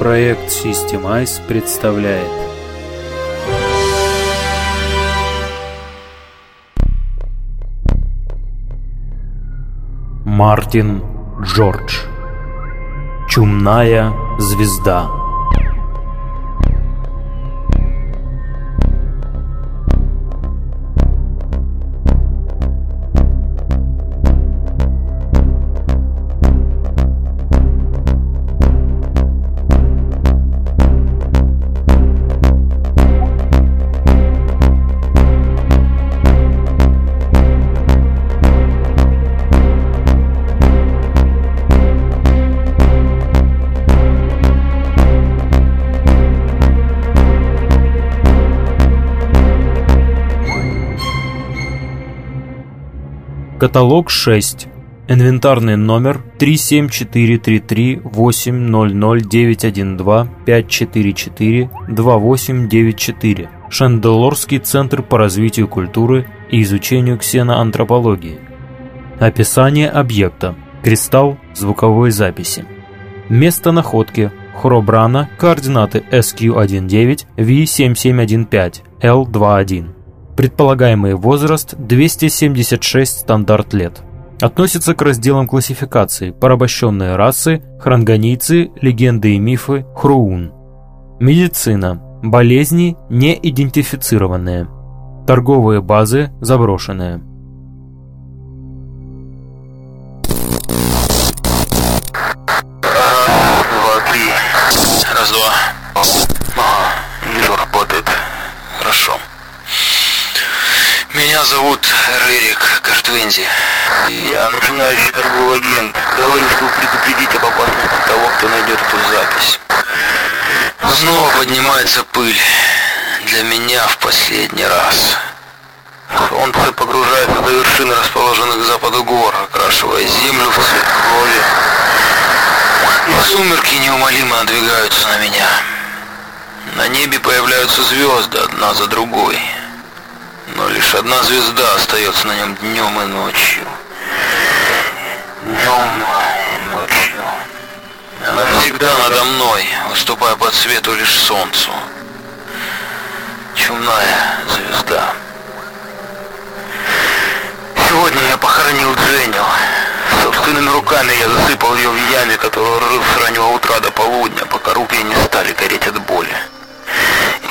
Проект Systemize представляет. Мартин Джордж. Чумная звезда Каталог 6. Инвентарный номер 37433800912-544-2894. Шанделорский центр по развитию культуры и изучению ксеноантропологии. Описание объекта. Кристалл звуковой записи. Место находки. Хробрана, координаты SQ19, V7715, L21. Предполагаемый возраст 276 стандарт лет. Относится к разделам классификации порабощенные расы, хрангонийцы, легенды и мифы, хруун. Медицина. Болезни не идентифицированные. Торговые базы заброшенные. Меня зовут Рерик Картвензи. Я начинающий торговый агент. Говорю, чтобы предупредить об опасности того, кто найдет эту запись. Снова поднимается пыль. Для меня в последний раз. Солнце погружается до вершины расположенных к западу гор, окрашивая землю в цвет крови. И сумерки неумолимо надвигаются на меня. На небе появляются звезды одна за другой но лишь одна звезда остается на нем днем и ночью. Днем и ночью. Она всегда надо мной, уступая по цвету лишь солнцу. Чумная звезда. Сегодня я похоронил Дженнил. Собственными руками я засыпал ее в яме, которую рыл с раннего утра до полудня, пока руки не стали гореть от боли.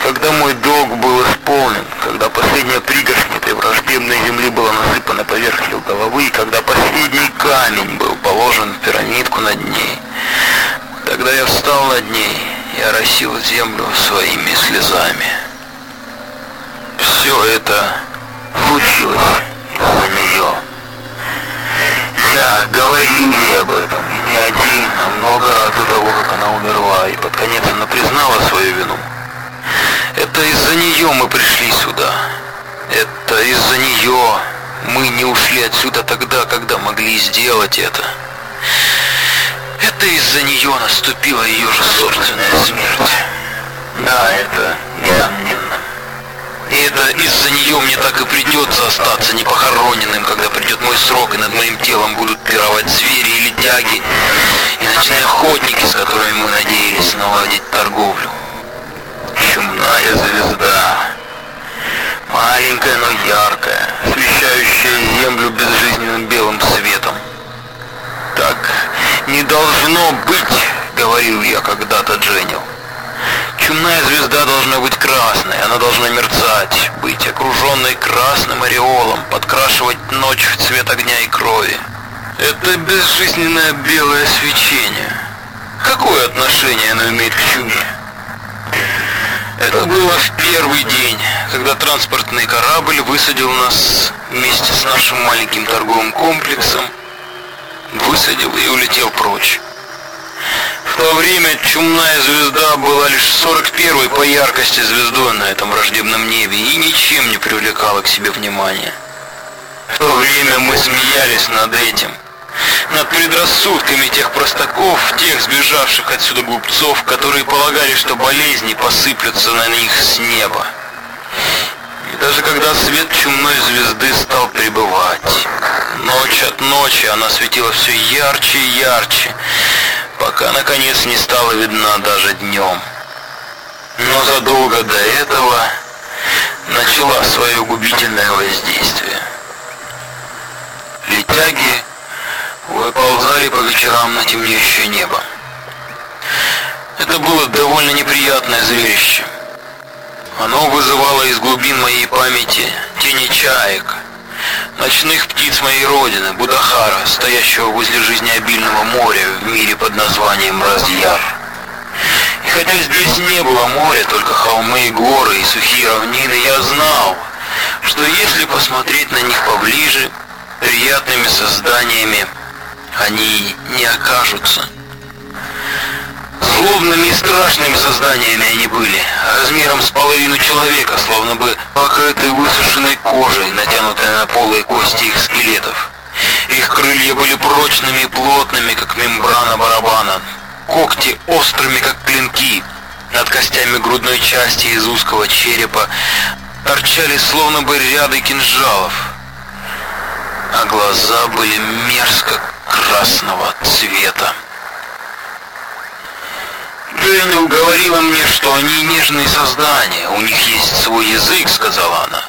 Когда мой долг был исполнен, когда последняя пригоршня этой враждебной земли была насыпана поверх ее головы, и когда последний камень был положен в пирамидку над ней, тогда я встал над ней и оросил землю своими слезами. Все это случилось из-за нее. Я говорил ей об этом, и не один, а много раз до того, как она умерла, и под конец она признала свою вину. Это из-за нее мы пришли сюда. Это из-за нее мы не ушли отсюда тогда, когда могли сделать это. Это из-за нее наступила ее же собственная смерть. Да, это несомненно. И это из-за нее мне так и придется остаться непохороненным, когда придет мой срок, и над моим телом будут пировать звери или тяги, и ночные охотники, с которыми мы надеялись наладить торговлю чумная звезда. Маленькая, но яркая, освещающая землю безжизненным белым светом. Так не должно быть, говорил я когда-то Дженнил. Чумная звезда должна быть красной, она должна мерцать, быть окруженной красным ореолом, подкрашивать ночь в цвет огня и крови. Это безжизненное белое свечение. Какое отношение оно имеет к чуме? Это было в первый день, когда транспортный корабль высадил нас вместе с нашим маленьким торговым комплексом, высадил и улетел прочь. В то время чумная звезда была лишь 41-й по яркости звездой на этом враждебном небе и ничем не привлекала к себе внимания. В то время мы смеялись над этим – над предрассудками тех простаков, тех сбежавших отсюда глупцов, которые полагали, что болезни посыплются на них с неба. Даже когда свет чумной звезды стал пребывать, ночь от ночи она светила все ярче и ярче, пока наконец не стала видна даже днем. Но задолго до этого начала свое губительное воздействие. Летяги выползали по вечерам на темнеющее небо. Это было довольно неприятное зрелище. Оно вызывало из глубин моей памяти тени чаек, ночных птиц моей родины, Будахара, стоящего возле жизнеобильного моря в мире под названием Разъяр. И хотя здесь не было моря, только холмы и горы и сухие равнины, я знал, что если посмотреть на них поближе, приятными созданиями они не окажутся. Злобными и страшными созданиями они были, размером с половину человека, словно бы покрытые высушенной кожей, натянутой на полые кости их скелетов. Их крылья были прочными и плотными, как мембрана барабана, когти острыми, как клинки. Над костями грудной части из узкого черепа торчали словно бы ряды кинжалов, а глаза были мерзко красного цвета. Дженнел говорила мне, что они нежные создания, у них есть свой язык, сказала она.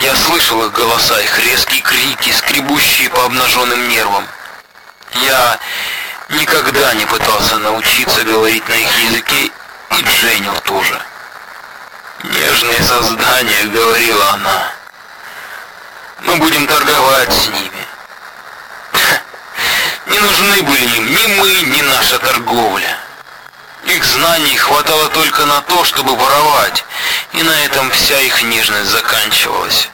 Я слышал их голоса, их резкие крики, скребущие по обнаженным нервам. Я никогда не пытался научиться говорить на их языке, и Дженнел тоже. «Нежные создания», — говорила она. «Мы будем торговать с ними». Не нужны были им ни мы, ни наша торговля. Их знаний хватало только на то, чтобы воровать, и на этом вся их нежность заканчивалась.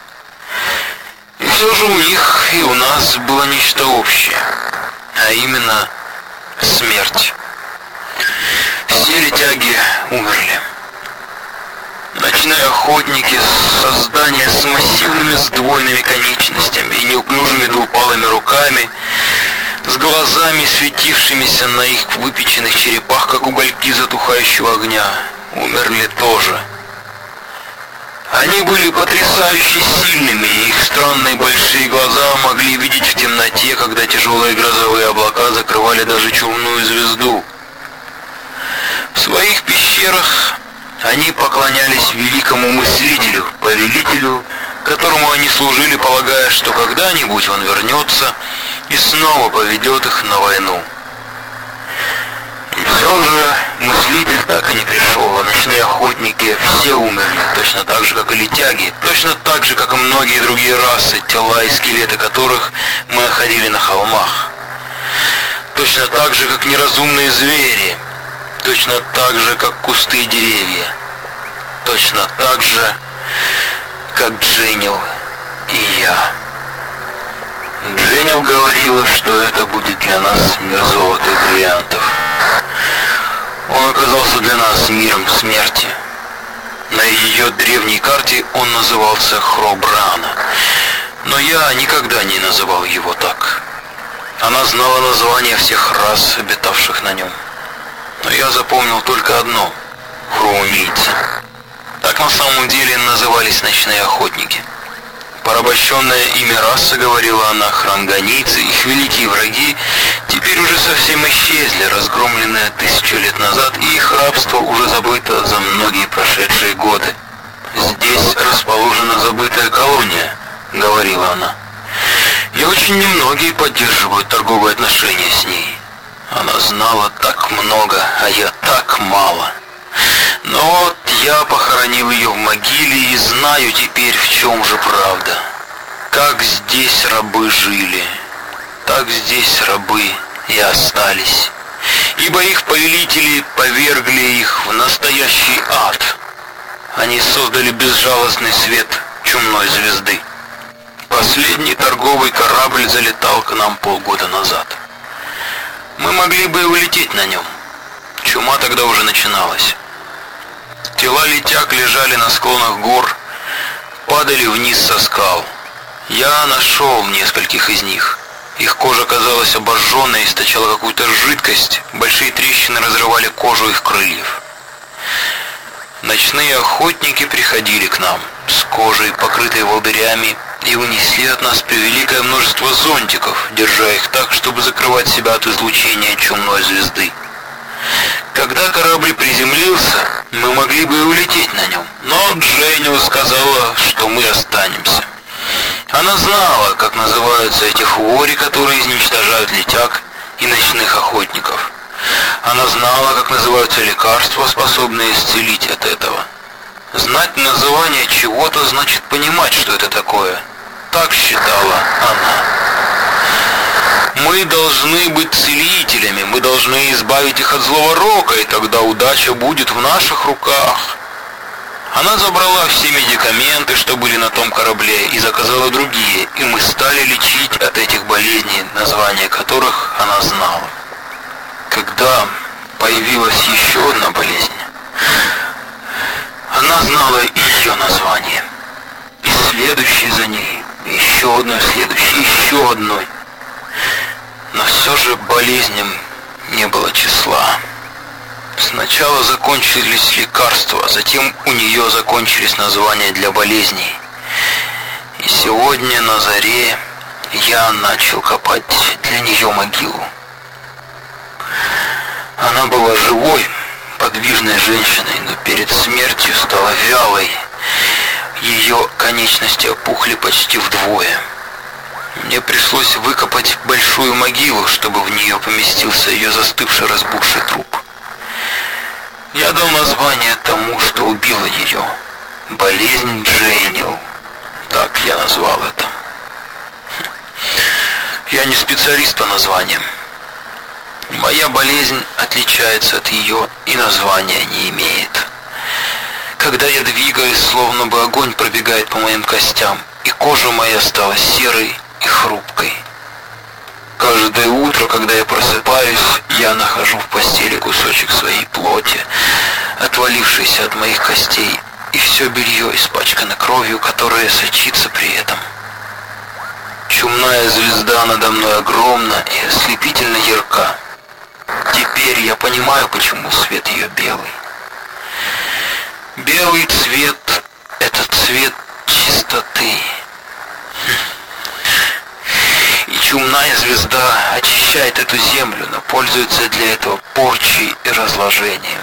И все же у них и у нас было нечто общее, а именно смерть. Все летяги умерли. Ночные охотники, создания с массивными сдвоенными конечностями и неуклюжими двупалыми руками, с глазами, светившимися на их выпеченных черепах, как угольки затухающего огня, умерли тоже. Они были потрясающе сильными, и их странные большие глаза могли видеть в темноте, когда тяжелые грозовые облака закрывали даже чумную звезду. В своих пещерах они поклонялись великому мыслителю, повелителю, которому они служили, полагая, что когда-нибудь он вернется и снова поведет их на войну. И все же мыслитель так и не пришел, а ночные охотники все умерли, точно так же, как и летяги, точно так же, как и многие другие расы, тела и скелеты которых мы находили на холмах. Точно так же, как неразумные звери, точно так же, как кусты и деревья, точно так же, как Дженнил и я. Дженнил говорила, что это будет для нас мир золота и бриллиантов. Он оказался для нас миром смерти. На ее древней карте он назывался Хробрана, но я никогда не называл его так. Она знала название всех рас, обитавших на нем. Но я запомнил только одно — хроумийцы. Так на самом деле назывались ночные охотники — Порабощенная ими раса, говорила она, хранганийцы, их великие враги, теперь уже совсем исчезли, разгромленные тысячу лет назад, и их рабство уже забыто за многие прошедшие годы. «Здесь расположена забытая колония», — говорила она. «И очень немногие поддерживают торговые отношения с ней. Она знала так много, а я так мало». Но я похоронил ее в могиле и знаю теперь, в чем же правда. Как здесь рабы жили, так здесь рабы и остались. Ибо их повелители повергли их в настоящий ад. Они создали безжалостный свет чумной звезды. Последний торговый корабль залетал к нам полгода назад. Мы могли бы улететь на нем. Чума тогда уже начиналась. Тела летяг лежали на склонах гор, падали вниз со скал. Я нашел нескольких из них. Их кожа казалась обожженной, источала какую-то жидкость, большие трещины разрывали кожу их крыльев. Ночные охотники приходили к нам. с кожей, покрытой волдырями, и унесли от нас превеликое множество зонтиков, держа их так, чтобы закрывать себя от излучения чумной звезды. Когда корабль приземлился, мы могли бы улететь на нем, но Дженниус сказала, что мы останемся. Она знала, как называются эти хвори, которые изничтожают летяг и ночных охотников. Она знала, как называются лекарства, способные исцелить от этого. Знать название чего-то значит понимать, что это такое. Так считала она. Мы должны быть целителями, мы должны избавить их от злого рока, и тогда удача будет в наших руках. Она забрала все медикаменты, что были на том корабле, и заказала другие, и мы стали лечить от этих болезней, названия которых она знала. Когда появилась еще одна болезнь, она знала ее название. И следующей за ней, еще одной следующей, еще одной. Но все же болезням не было числа. Сначала закончились лекарства, а затем у нее закончились названия для болезней. И сегодня на заре я начал копать для нее могилу. Она была живой, подвижной женщиной, но перед смертью стала вялой. Ее конечности опухли почти вдвое. Мне пришлось выкопать большую могилу, чтобы в нее поместился ее застывший разбухший труп. Я дал название тому, что убило ее. Болезнь Джейнил. Так я назвал это. Я не специалист по названиям. Моя болезнь отличается от ее и названия не имеет. Когда я двигаюсь, словно бы огонь пробегает по моим костям, и кожа моя стала серой и хрупкой. Каждое утро, когда я просыпаюсь, я нахожу в постели кусочек своей плоти, отвалившийся от моих костей, и все белье испачкано кровью, которая сочится при этом. Чумная звезда надо мной огромна и ослепительно ярка. Теперь я понимаю, почему свет ее белый. Белый цвет — это цвет чистоты. Чумная звезда очищает эту землю, но пользуется для этого порчей и разложением.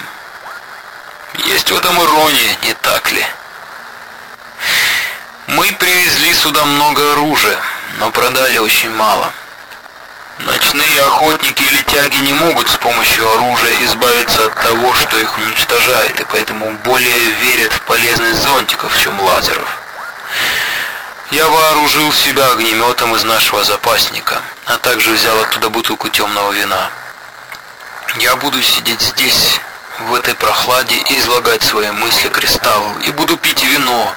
Есть в этом ирония, не так ли? Мы привезли сюда много оружия, но продали очень мало. Ночные охотники или тяги не могут с помощью оружия избавиться от того, что их уничтожает, и поэтому более верят в полезность зонтиков, чем лазеров. Я вооружил себя огнеметом из нашего запасника, а также взял оттуда бутылку темного вина. Я буду сидеть здесь, в этой прохладе, и излагать свои мысли кристаллу, и буду пить вино,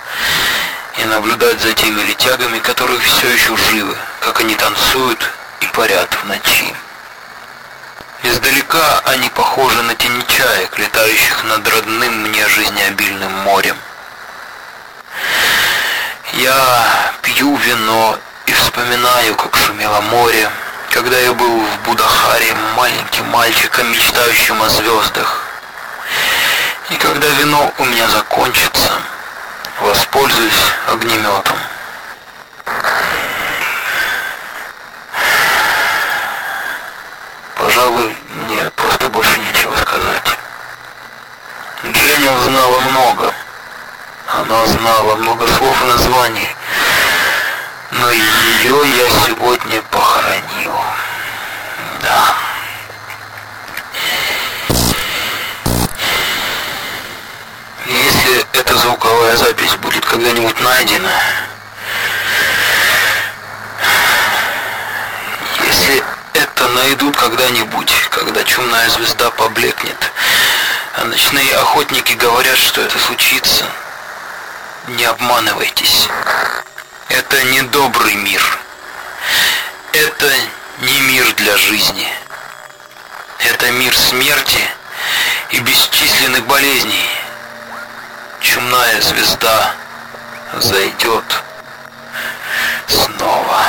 и наблюдать за теми летягами, которые все еще живы, как они танцуют и парят в ночи. Издалека они похожи на тени чаек, летающих над родным мне жизнеобильным морем. Я пью вино и вспоминаю, как шумело море, когда я был в Будахаре маленьким мальчиком, мечтающим о звездах. И когда вино у меня закончится, воспользуюсь огнеметом. Пожалуй, мне просто больше нечего сказать. Дженни узнала много. Она знала много слов и названий. Но ее я сегодня похоронил. Да. Если эта звуковая запись будет когда-нибудь найдена, если это найдут когда-нибудь, когда чумная звезда поблекнет, а ночные охотники говорят, что это случится, не обманывайтесь. Это не добрый мир. Это не мир для жизни. Это мир смерти и бесчисленных болезней. Чумная звезда зайдет снова.